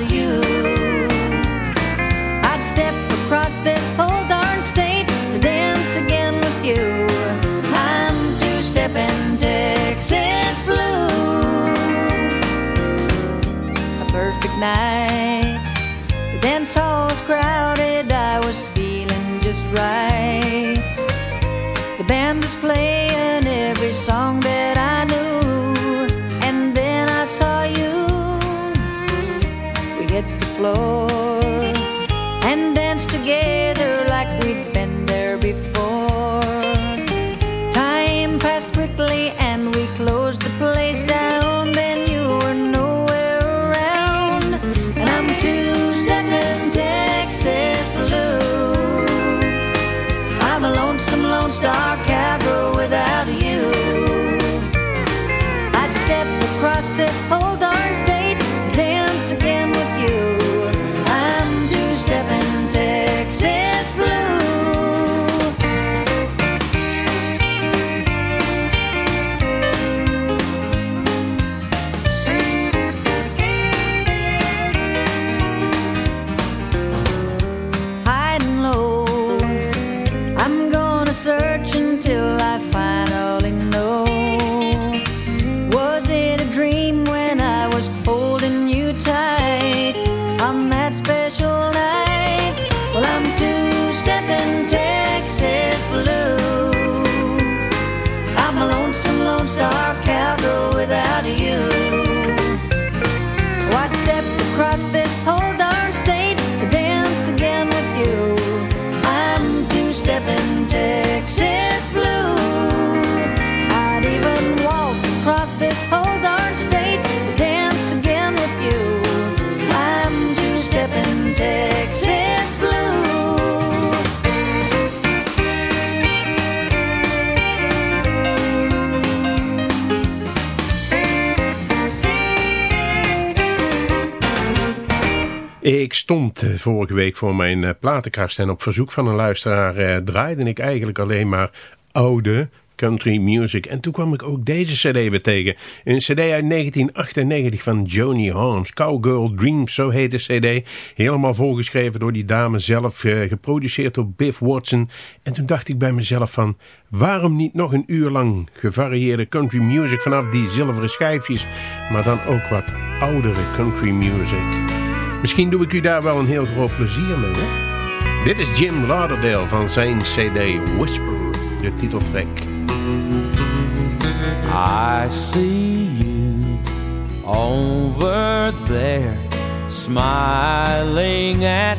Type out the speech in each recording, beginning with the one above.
You. I'd step across this whole darn state to dance again with you. I'm two-stepping Texas blue. A perfect night. The dance hall was crowded. I was feeling just right. We Ik stond eh, vorige week voor mijn eh, platenkast en op verzoek van een luisteraar eh, draaide ik eigenlijk alleen maar oude country music. En toen kwam ik ook deze cd weer tegen. Een cd uit 1998 van Joni Holmes. Cowgirl Dreams, zo heet de cd. Helemaal volgeschreven door die dame zelf. geproduceerd door Biff Watson. En toen dacht ik bij mezelf van... Waarom niet nog een uur lang gevarieerde country music vanaf die zilveren schijfjes. Maar dan ook wat oudere country music. Misschien doe ik u daar wel een heel groot plezier mee. Hè? Dit is Jim Lauderdale van zijn cd Whisper, de titeltrack. I see you over there Smiling at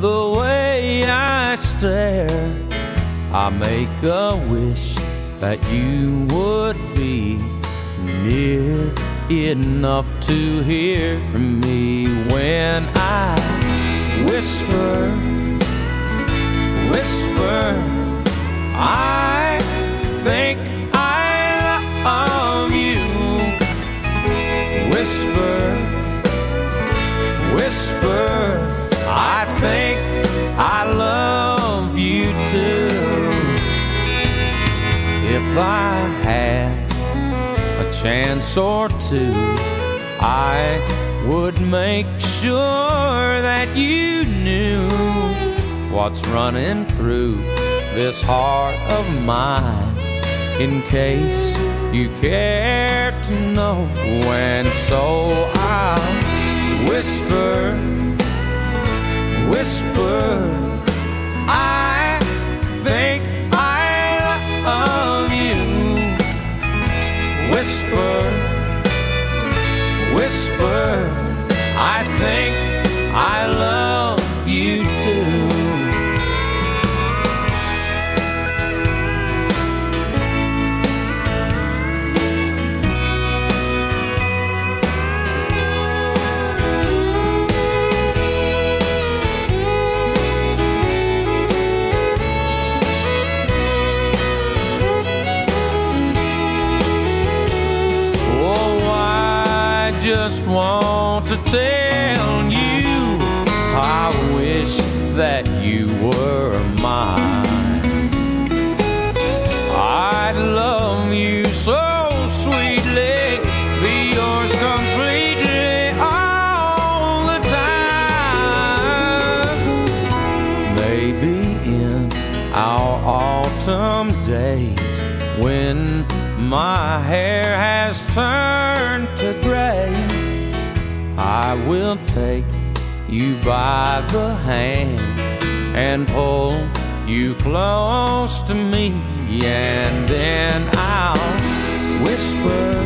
the way I stare I make a wish that you would be near enough to hear me when I whisper, whisper. I think I love you. Whisper, whisper. I think I love you too. If I had chance or two, I would make sure that you knew what's running through this heart of mine in case you care to know. And so I'll whisper, whisper, I think whisper, whisper, I think I love tell you I wish that you were mine. I'd love you so sweetly, be yours completely all the time. Maybe in our autumn days when my hair has turned I will take you by the hand and pull you close to me, and then I'll whisper,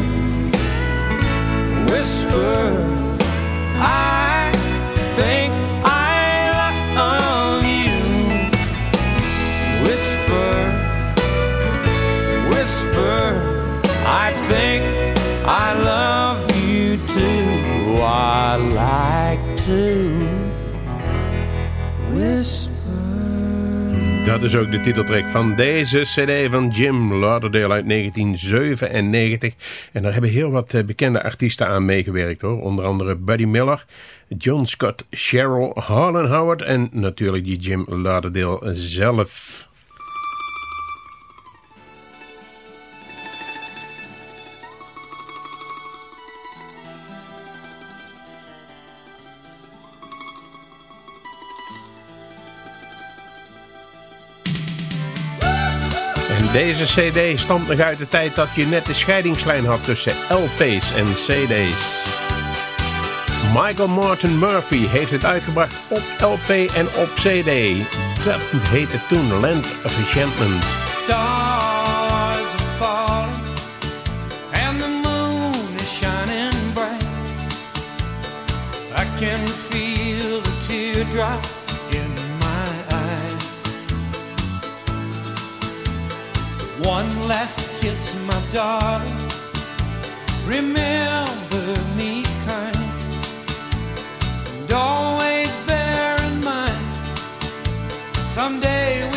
whisper, I like to whisper. Dat is ook de titeltrack van deze cd van Jim Lauderdale uit 1997. En daar hebben heel wat eh, bekende artiesten aan meegewerkt hoor. Onder andere Buddy Miller, John Scott, Cheryl, Harlan Howard en natuurlijk die Jim Lauderdale zelf. Deze cd stamt nog uit de tijd dat je net de scheidingslijn had tussen LP's en cd's. Michael Martin Murphy heeft het uitgebracht op LP en op cd. Dat heette toen Land of Enchantment. Stars are and the moon is shining bright. I can feel the One last kiss, my darling. Remember me kind. And always bear in mind, someday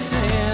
letters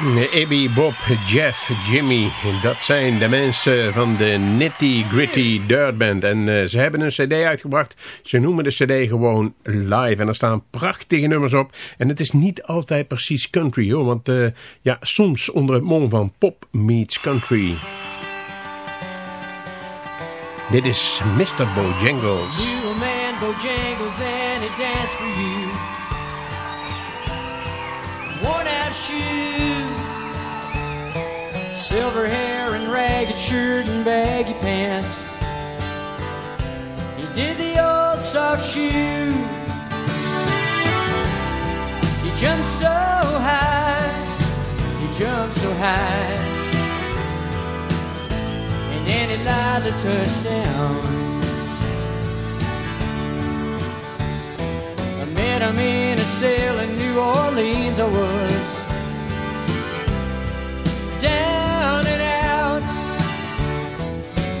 Abby, Bob, Jeff, Jimmy. Dat zijn de mensen van de Nitty Gritty Dirt Band. En uh, ze hebben een cd uitgebracht. Ze noemen de cd gewoon live. En er staan prachtige nummers op. En het is niet altijd precies country hoor. Want uh, ja, soms onder het mom van pop meets country. Dit is Mr. Bojangles. You a man, Bojangles, and he danced for you. Shoes, silver hair and ragged shirt and baggy pants. He did the old soft shoe. He jumped so high, he jumped so high. And then he lied touchdown. I met him in a cell in New Orleans. I was down and out.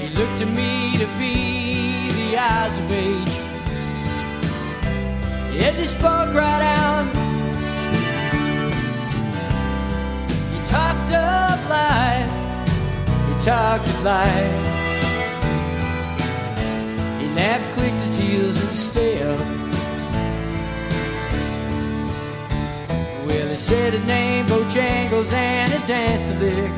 He looked to me to be the eyes of age. Yet he spoke right out. He talked of life. He talked of life. He laughed, clicked his heels and stepped. Well, he said his name, Bojangles, and he danced a lick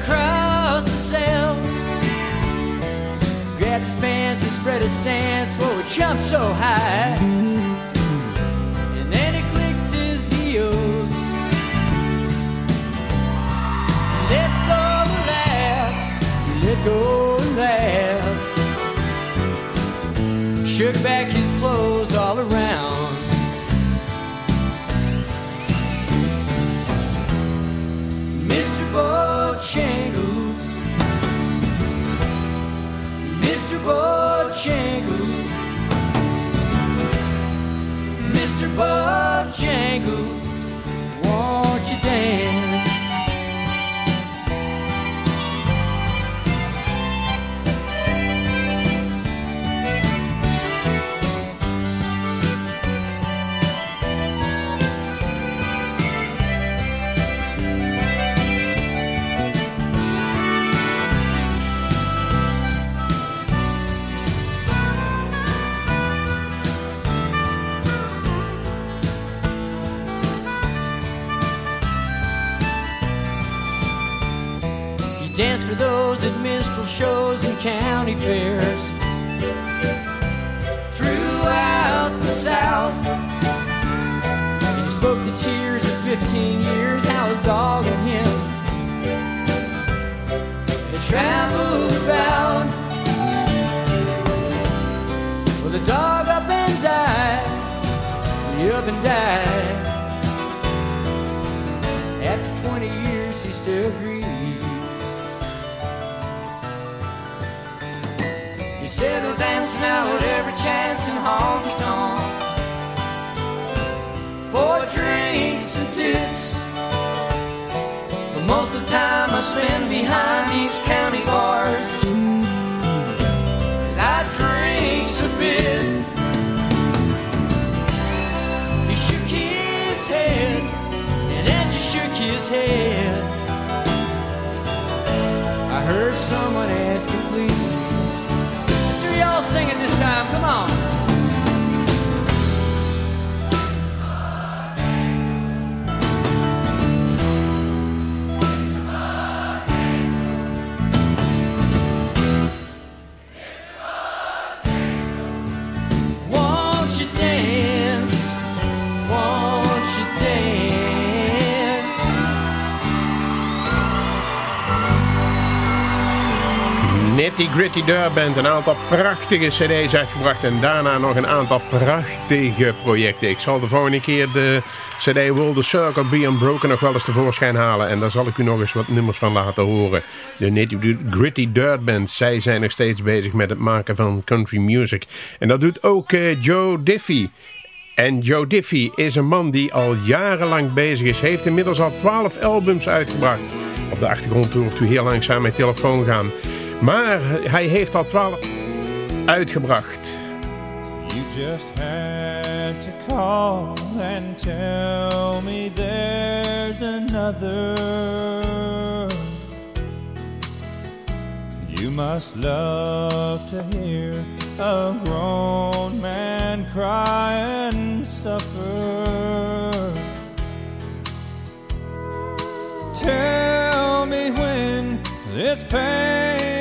across the cell. Grabbed his pants and spread his stance, for he jumped so high. And then he clicked his heels, let go and laugh, let go and laugh. Shook back his clothes all around. Bojangles, Mr. Bojangles, won't you dance? County fairs throughout the South. And he spoke the tears of 15 years, how his dog and him had traveled about. Well, the dog up and died, he up and died. After 20 years, he still. Settled out at every chance in honky tonk for drinks and tips. But most of the time I spend behind these county bars. bars. 'Cause I drink a bit. He shook his head, and as he shook his head, I heard someone asking, please. Sing it this time. Come on. Nitty Gritty Dirt Band, een aantal prachtige cd's uitgebracht en daarna nog een aantal prachtige projecten. Ik zal de volgende keer de cd Will the Circle Be Unbroken nog wel eens tevoorschijn halen en daar zal ik u nog eens wat nummers van laten horen. De Nitty Gritty Dirt Band, zij zijn nog steeds bezig met het maken van country music. En dat doet ook eh, Joe Diffie. En Joe Diffie is een man die al jarenlang bezig is. Heeft inmiddels al 12 albums uitgebracht. Op de achtergrond hoort u heel langzaam mijn telefoon gaan. Maar hij heeft al 12 uitgebracht. You just had to call and tell me that another. You must love to hear a grown man cry and suffer. Tell me when this pain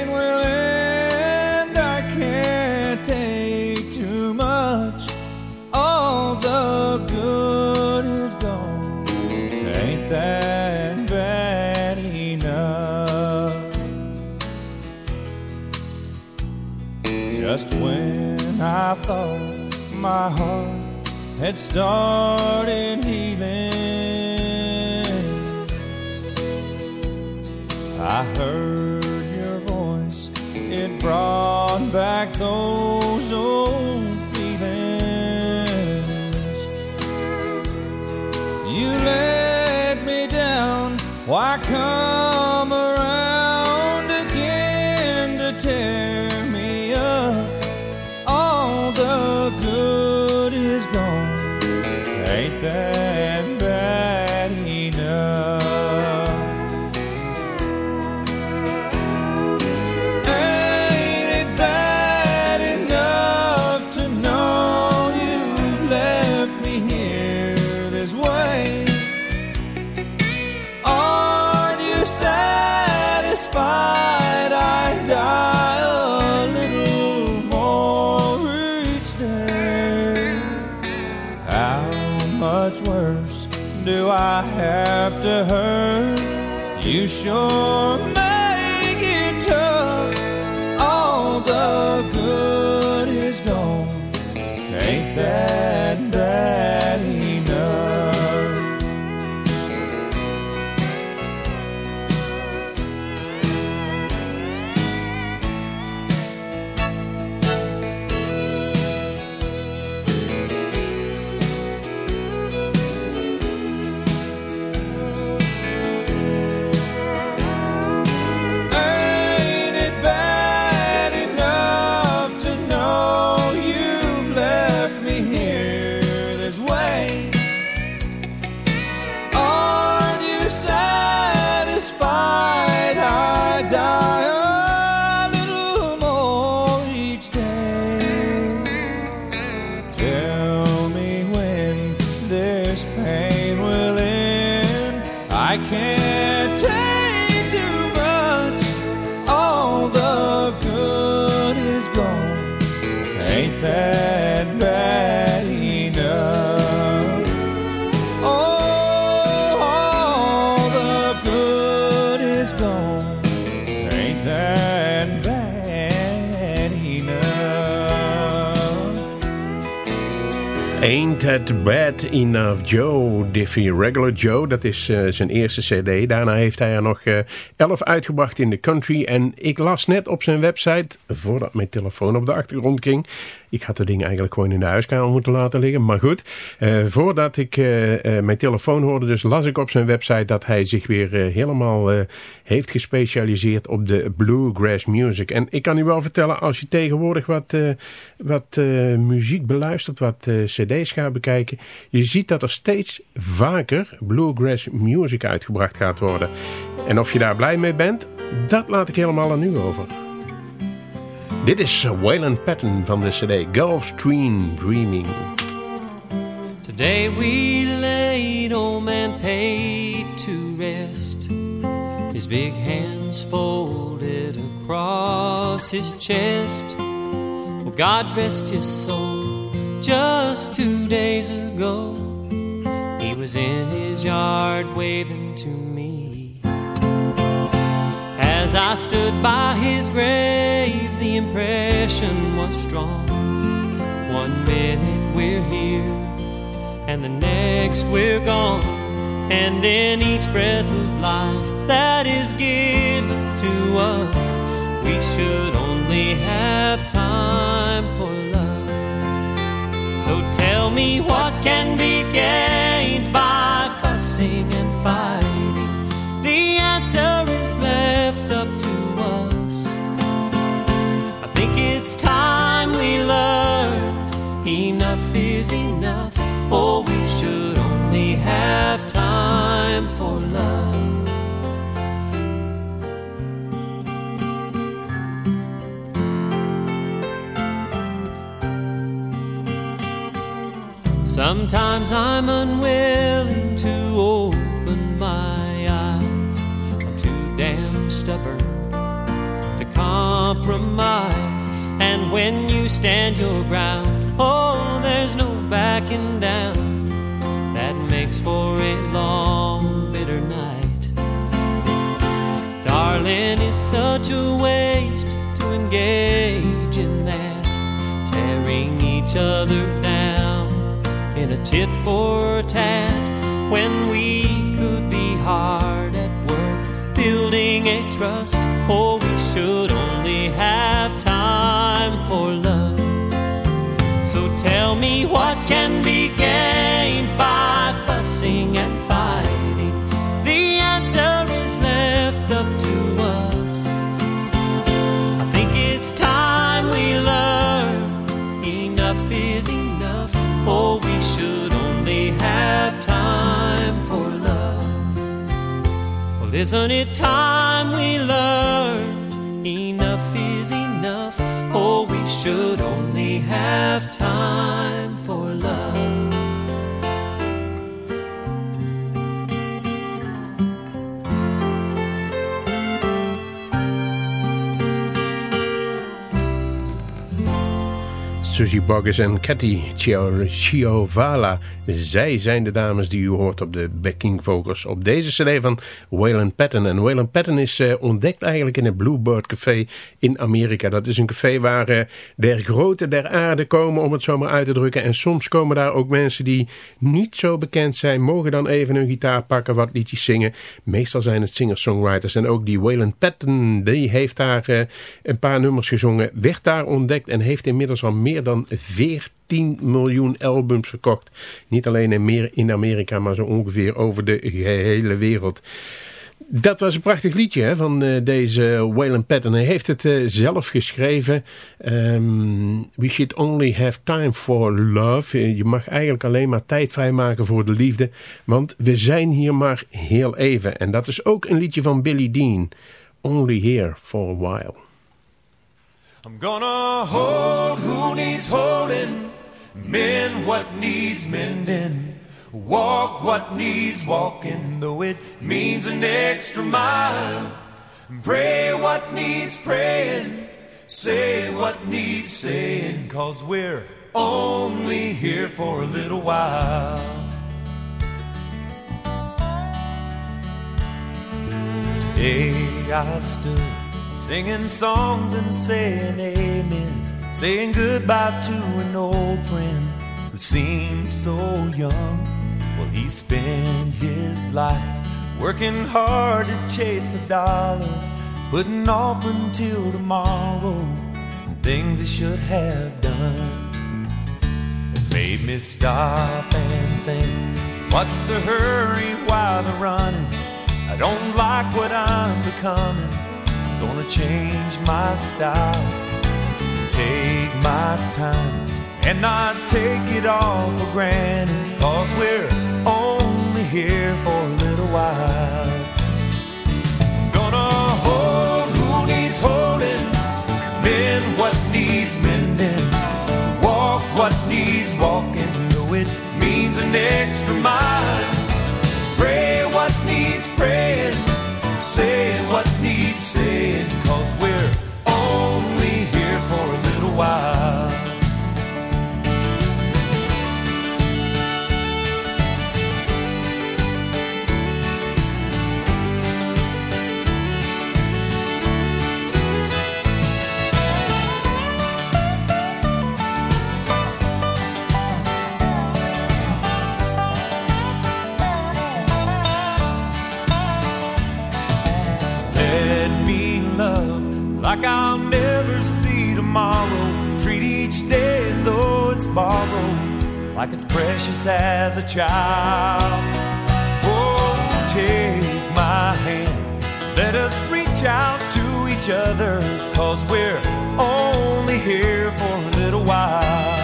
Just when I thought my heart had started healing. I heard your voice, it brought back those old feelings. You let me down, why come You That Bad Enough Joe, Diffie Regular Joe. Dat is eh, zijn eerste cd. Daarna heeft hij er nog eh, elf uitgebracht in de country. En ik las net op zijn website, voordat mijn telefoon op de achtergrond ging... Ik had de ding eigenlijk gewoon in de huiskamer moeten laten liggen. Maar goed, eh, voordat ik mijn telefoon hoorde, dus las ik op zijn website dat hij zich weer helemaal heeft gespecialiseerd op de bluegrass music. En ik kan u wel vertellen, als je tegenwoordig wat, wat muziek beluistert, wat cd's gaat bekijken, je ziet dat er steeds vaker bluegrass music uitgebracht gaat worden. En of je daar blij mee bent, dat laat ik helemaal aan u over. Dit is Waylon Patton van de cd Gulfstream Dreaming. Today we laid old man Pate to rest. His big hands folded across his chest. Well, God rest his soul. Just two days ago, he was in his yard waving to me. As I stood by his grave, the impression was strong. One minute we're here, and the next we're gone. And in each breath of life that is given to us, we should only have time for. So tell me what can be gained by fussing and fighting. The answer is left up to Sometimes I'm unwilling to open my eyes. I'm too damn stubborn to compromise. And when you stand your ground, oh, there's no backing down. That makes for a long, bitter night. Darling, it's such a waste to engage in that, tearing each other down in a tit for tat when we could be hard at work building a trust. Oh, we should only have time for love. So tell me what can be gained isn't it time we learned enough is enough? Oh, we should only have Susie Boggess en Cathy Chio- Chiovala. Zij zijn de dames die u hoort op de backing vocals op deze cd van Waylon Patton. En Waylon Patton is eh, ontdekt eigenlijk in het Bluebird Café in Amerika. Dat is een café waar eh, der grote der aarde komen, om het zo maar uit te drukken. En soms komen daar ook mensen die niet zo bekend zijn, mogen dan even een gitaar pakken, wat liedjes zingen. Meestal zijn het singer-songwriters. En ook die Waylon Patton, die heeft daar eh, een paar nummers gezongen, werd daar ontdekt en heeft inmiddels al meer dan 14 miljoen albums verkocht. Niet alleen in, meer in Amerika, maar zo ongeveer over de gehele wereld. Dat was een prachtig liedje hè, van eh, deze Waylon Patton. Hij heeft het eh, zelf geschreven. Ehm, we should only have time for love. Eh, Je mag eigenlijk alleen maar tijd vrijmaken voor de liefde. Want we zijn hier maar heel even. En dat is ook een liedje van Billy Dean. Only here for a while. I'm gonna hold who needs holding, mend what needs mending, walk what needs walking, though it means an extra mile. Pray what needs praying, say what needs saying, cause we're only here for a little while. Today I stood singing songs and saying amen, saying goodbye to an old friend who seemed so young. Well, he spent his life working hard to chase a dollar, putting off until tomorrow things he should have done. It made me stop and think, what's the hurry while the running? I don't like what I'm becoming. Gonna change my style, take my time, and not take it all for granted. Cause we're only here for a little while. Gonna hold who needs holding, mend what needs mending, walk what needs walking, though it means an extra mile. Like I'll never see tomorrow. Treat each day as though it's borrowed, like it's precious as a child. Oh, take my hand, let us reach out to each other, cause we're only here for a little while.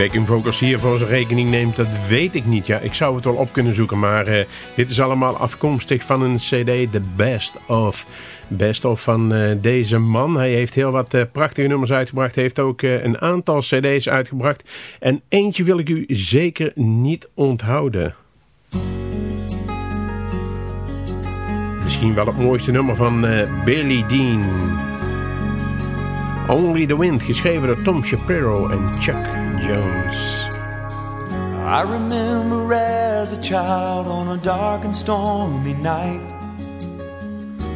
Backing vocals hier voor zijn rekening neemt, dat weet ik niet. Ja, ik zou het wel op kunnen zoeken, maar uh, dit is allemaal afkomstig van een cd, The Best Of. Best of van uh, deze man. Hij heeft heel wat uh, prachtige nummers uitgebracht. Heeft ook een aantal cd's uitgebracht. En eentje wil ik u zeker niet onthouden. Misschien wel het mooiste nummer van Billy Dean. Only the Wind, geschreven door Tom Shapiro en Chuck Jones. I remember as a child on a dark and stormy night.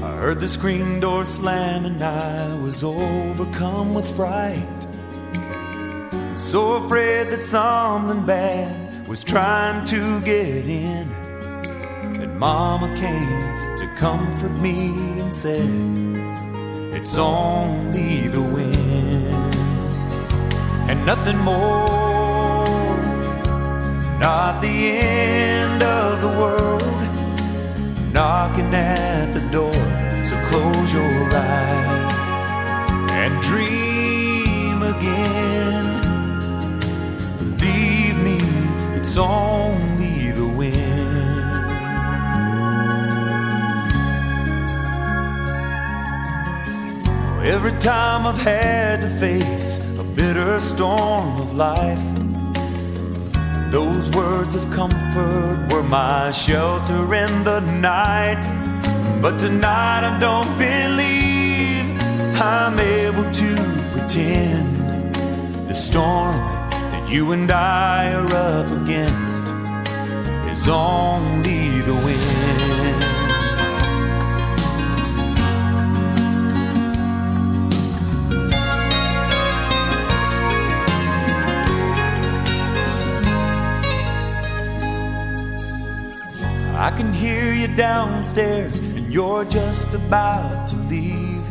I heard the screen door slam and I was overcome with fright. So afraid that something bad was trying to get in. And Mama came to comfort me and said, It's only the wind and nothing more. Not the end of the world knocking at the door. So close your eyes and dream again. Believe me, it's only the wind. Every time I've had to face bitter storm of life. Those words of comfort were my shelter in the night. But tonight I don't believe I'm able to pretend the storm that you and I are up against is only I can hear you downstairs and you're just about to leave.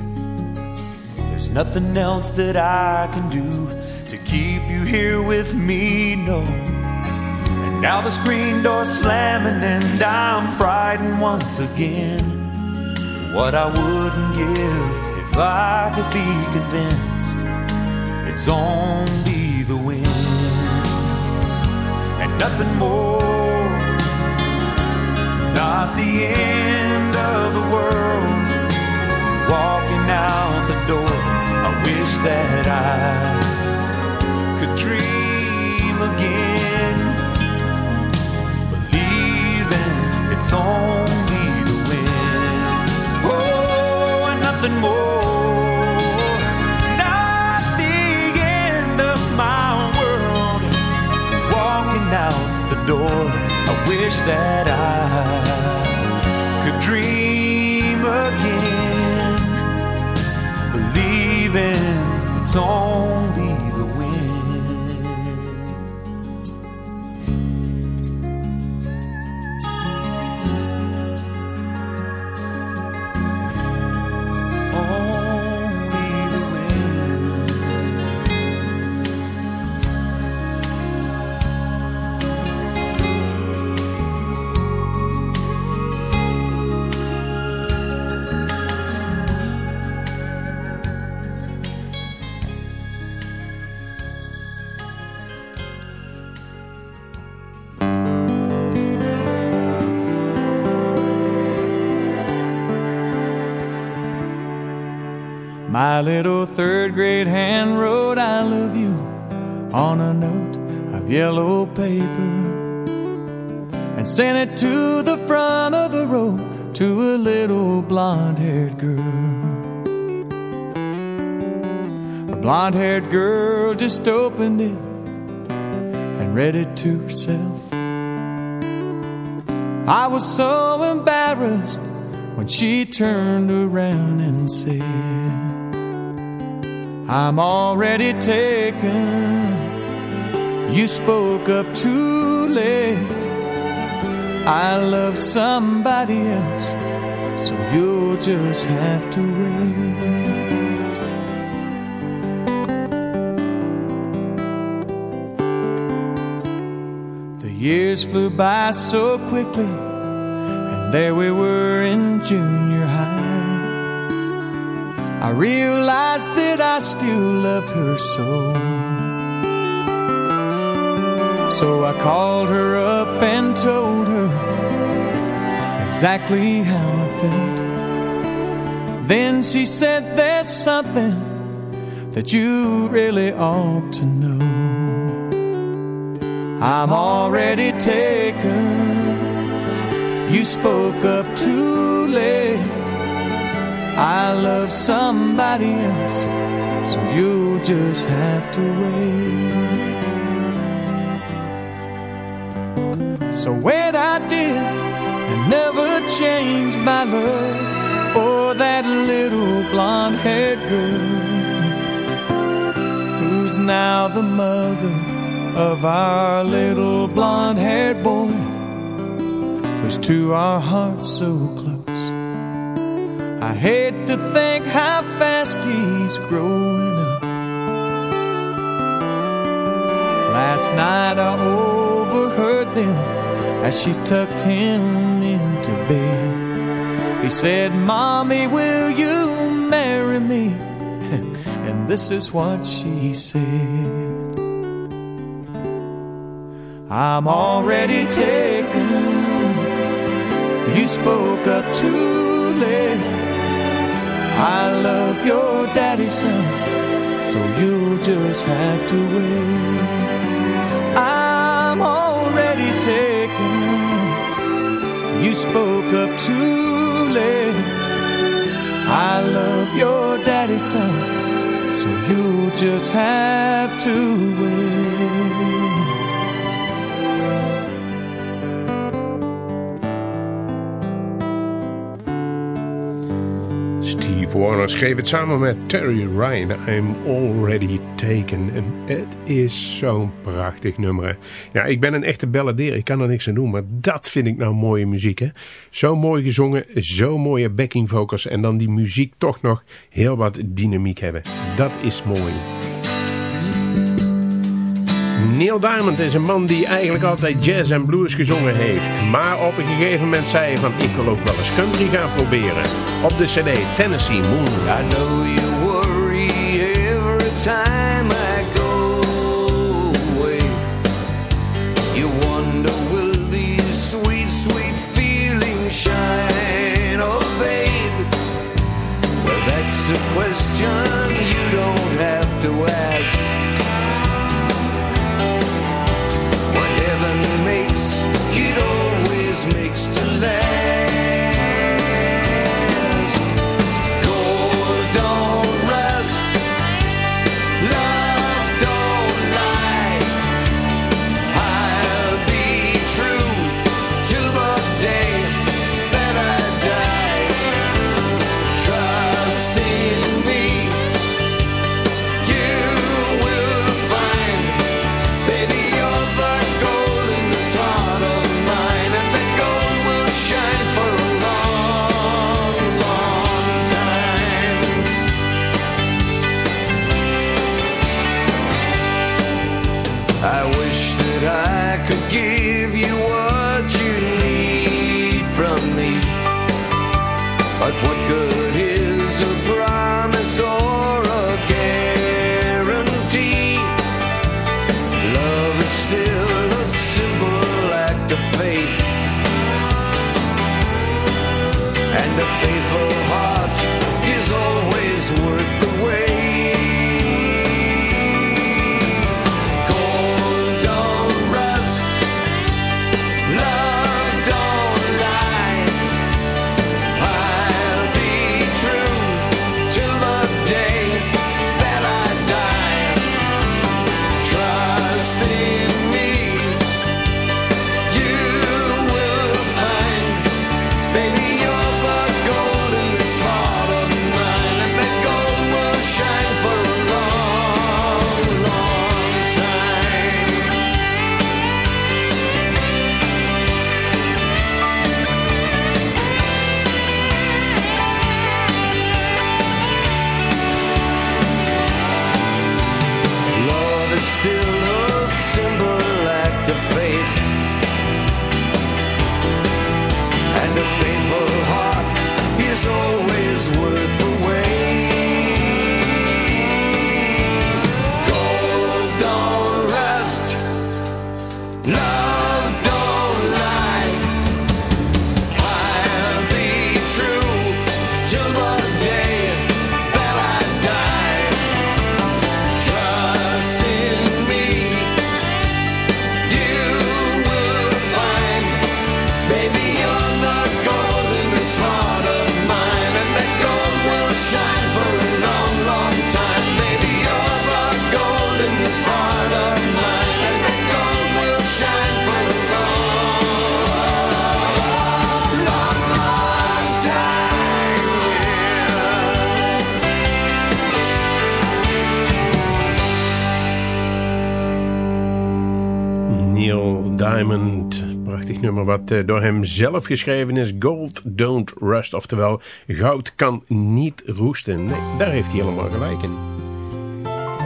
There's nothing else that I can do to keep you here with me, no. And now the screen door's slamming and I'm frightened once again. What I wouldn't give if I could be convinced it's only the wind and nothing more the end of the world. Walking out the door, I wish that I could dream again. Believing it's only the wind. Oh, and nothing more. Not the end of my world. Walking out the door. I wish that I dream again, believing it's only little third grade hand wrote I love you on a note of yellow paper and sent it to the front of the road to a little blonde haired girl. A blonde haired girl just opened it and read it to herself. I was so embarrassed when she turned around and said, I'm already taken. You spoke up too late. I love somebody else, so you'll just have to wait. The years flew by so quickly, and there we were in junior high. I realized that I still loved her so. So I called her up and told her exactly how I felt. Then she said, There's something that you really ought to know. I'm already taken. You spoke up too late. I love somebody else, so you'll just have to wait. So wait, I did, and never changed my love for that little blonde haired girl who's now the mother of our little blonde haired boy who's to our hearts so close. Hate to think how fast he's growing up. Last night I overheard them as she tucked him into bed. He said, Mommy, will you marry me? and this is what she said. I'm already taken. You spoke up too. I love your daddy's son, so you'll just have to wait. I'm already taken. You spoke up too late. I love your daddy's son, so you'll just have to wait. Schreef het samen met Terry Ryan. I'm Already Taken. En het is zo'n prachtig nummer. Ja, ik ben een echte balladeer. Ik kan er niks aan doen. Maar dat vind ik nou mooie muziek. Hè? Zo mooi gezongen. Zo mooie backing vocals. En dan die muziek toch nog heel wat dynamiek hebben. Dat is mooi. Neil Diamond is een man die eigenlijk altijd jazz en blues gezongen heeft. Maar op een gegeven moment zei hij van ik wil ook wel eens country gaan proberen. Op de cd Tennessee Moon. I know you worry every time I go away. You wonder will these sweet, sweet feelings shine or fade? Well, that's a question What good? Diamond. Prachtig nummer wat eh, door hem zelf geschreven is. Gold don't rust. Oftewel, goud kan niet roesten. Nee, daar heeft hij helemaal gelijk in.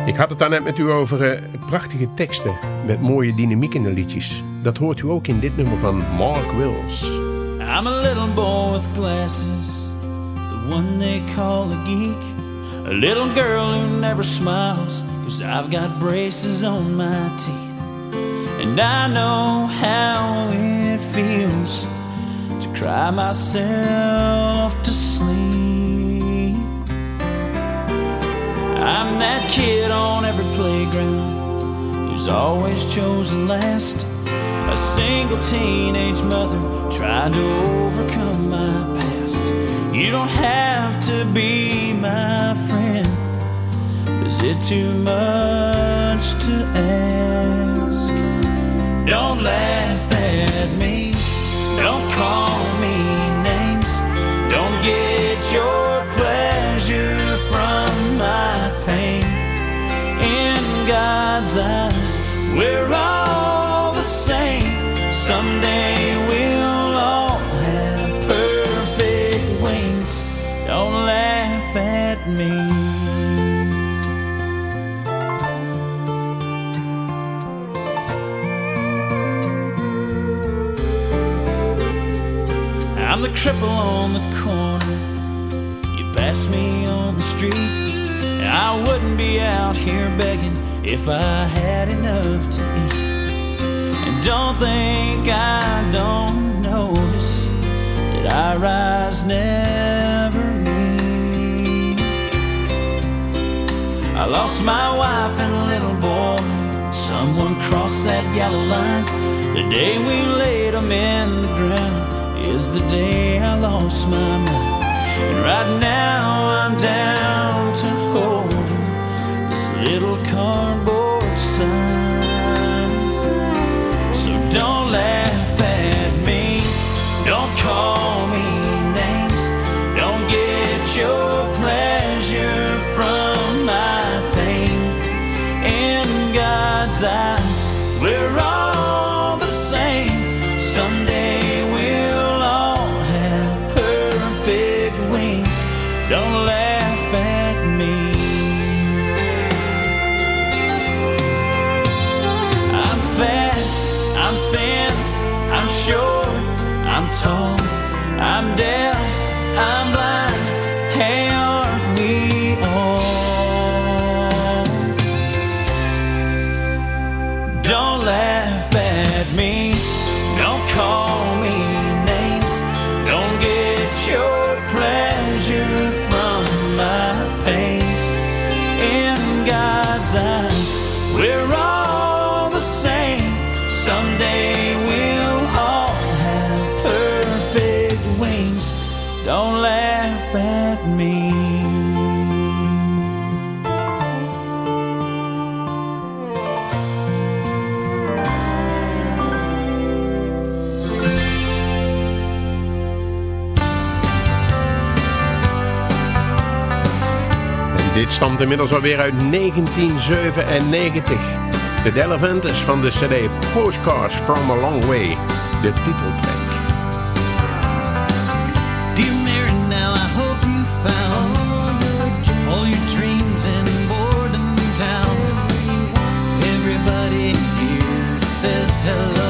Ik had het daarnet met u over eh, prachtige teksten. Met mooie dynamiek in de liedjes. Dat hoort u ook in dit nummer van Mark Wills. I'm a little boy with glasses, the one they call a geek. A little girl who never smiles, cause I've got braces on my teeth. And I know how it feels to cry myself to sleep. I'm that kid on every playground who's always chosen last. A single teenage mother trying to overcome my past. You don't have to be my friend. Is it too much to ask? Don't laugh at me. Don't call me names. Don't get your pleasure from my pain. In God's eyes, we're all the same. Someday I'm the cripple on the corner. You pass me on the street. I wouldn't be out here begging if I had enough to eat. And don't think I don't notice that I rise never meet. I lost my wife and little boy. Someone crossed that yellow line. The day we laid them in the ground is the day I lost my mind. And right now I'm down to holding this little cardboard stamt inmiddels alweer uit 1997. De Delavantes is van de cd Postcards from a Long Way. De titeltrack. Everybody here says hello.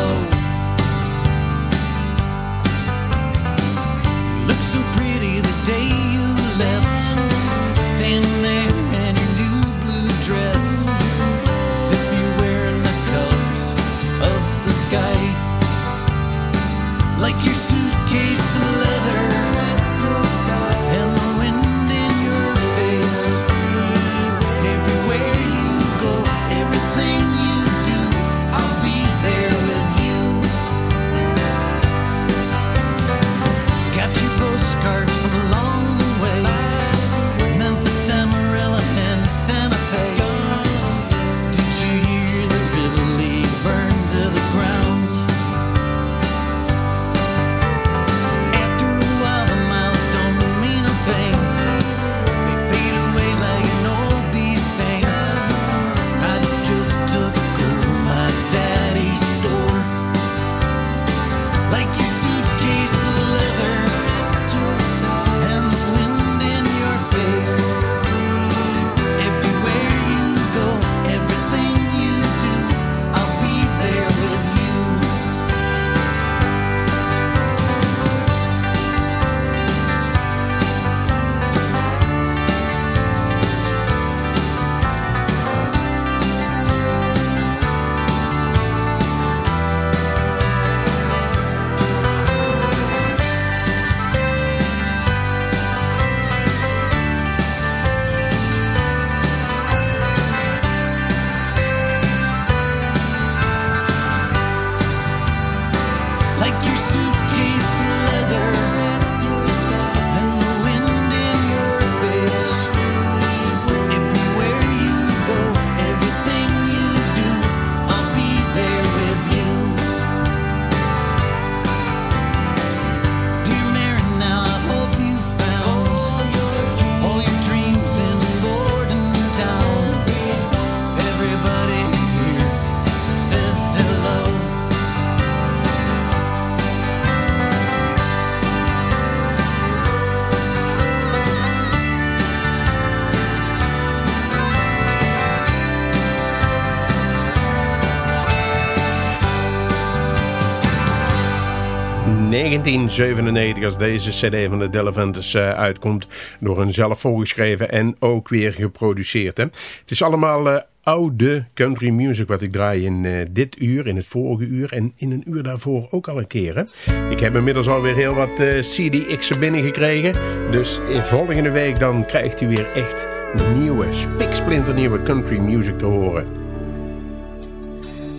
1997 als deze cd van de Delevantes uh, uitkomt. Door een zelf voorgeschreven en ook weer geproduceerd. Hè. Het is allemaal... Uh, oude country music wat ik draai in uh, dit uur, in het vorige uur en in een uur daarvoor ook al een keer. Hè? Ik heb inmiddels alweer heel wat CDX'en binnengekregen. Dus volgende week dan krijgt u weer echt nieuwe, spiksplinternieuwe country music te horen.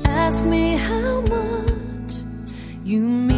Ask me how much you mean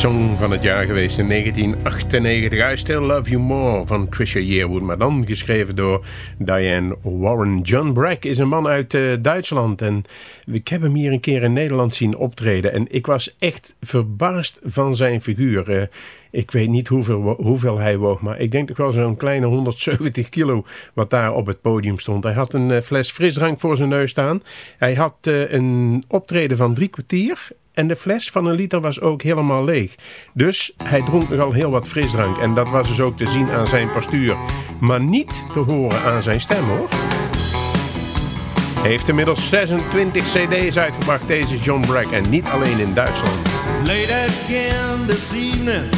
song van het jaar geweest in 1998. I Still Love You More van Trisha Yearwood. Maar dan geschreven door Diane Warren. John Brack is een man uit uh, Duitsland. En ik heb hem hier een keer in Nederland zien optreden. En ik was echt verbaasd van zijn figuur. Uh, ik weet niet hoeveel, hoeveel hij woog, maar ik denk toch wel zo'n kleine 170 kilo wat daar op het podium stond. Hij had een uh, fles frisdrank voor zijn neus staan. Hij had een optreden van drie kwartier En de fles van een liter was ook helemaal leeg. Dus hij dronk nogal heel wat frisdrank. En dat was dus ook te zien aan zijn postuur. Maar niet te horen aan zijn stem hoor. Heeft inmiddels 26 cd's uitgebracht, deze John Brack. En niet alleen in Duitsland. Late again this evening.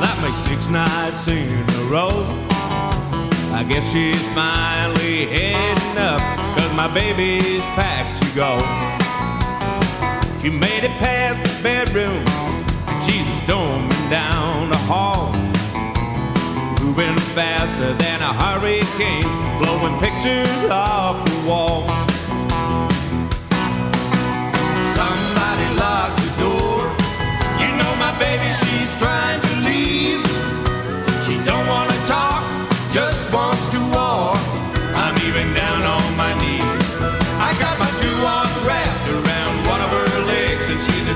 That makes six nights in a row. I guess she's finally heading up. Cause my baby's packed to go. She made it past the bedroom. She's storming down the hall. Moving faster than a hurricane. Blowing pictures off the wall. Somebody lock the door. You know my baby, she's trying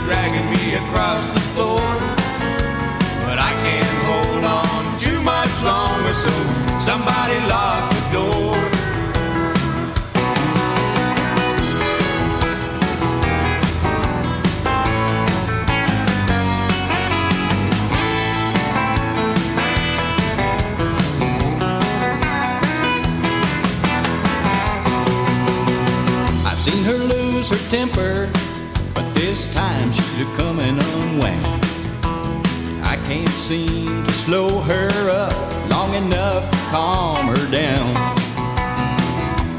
dragging me across the floor. But I can't hold on too much longer, so somebody lock the door. I've seen her lose her temper, this time she's a coming unwound. I can't seem to slow her up long enough to calm her down.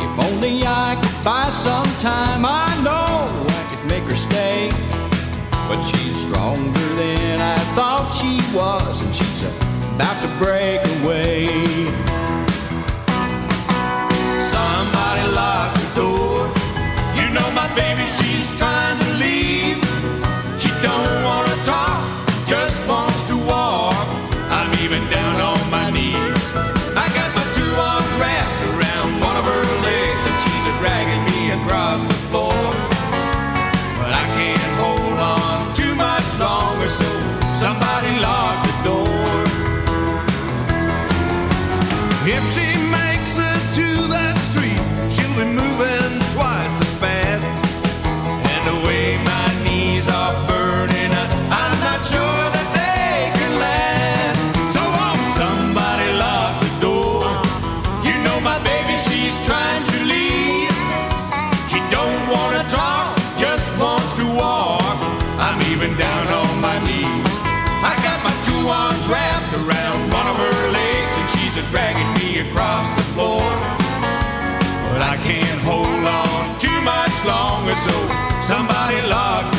If only I could buy some time, I know I could make her stay. But she's stronger than I thought she was, and she's about to break away. Somebody lock the door. You know my baby, she's trying to leave. Legs, and she's a dragging me across the floor. But I can't hold on too much longer, so somebody lock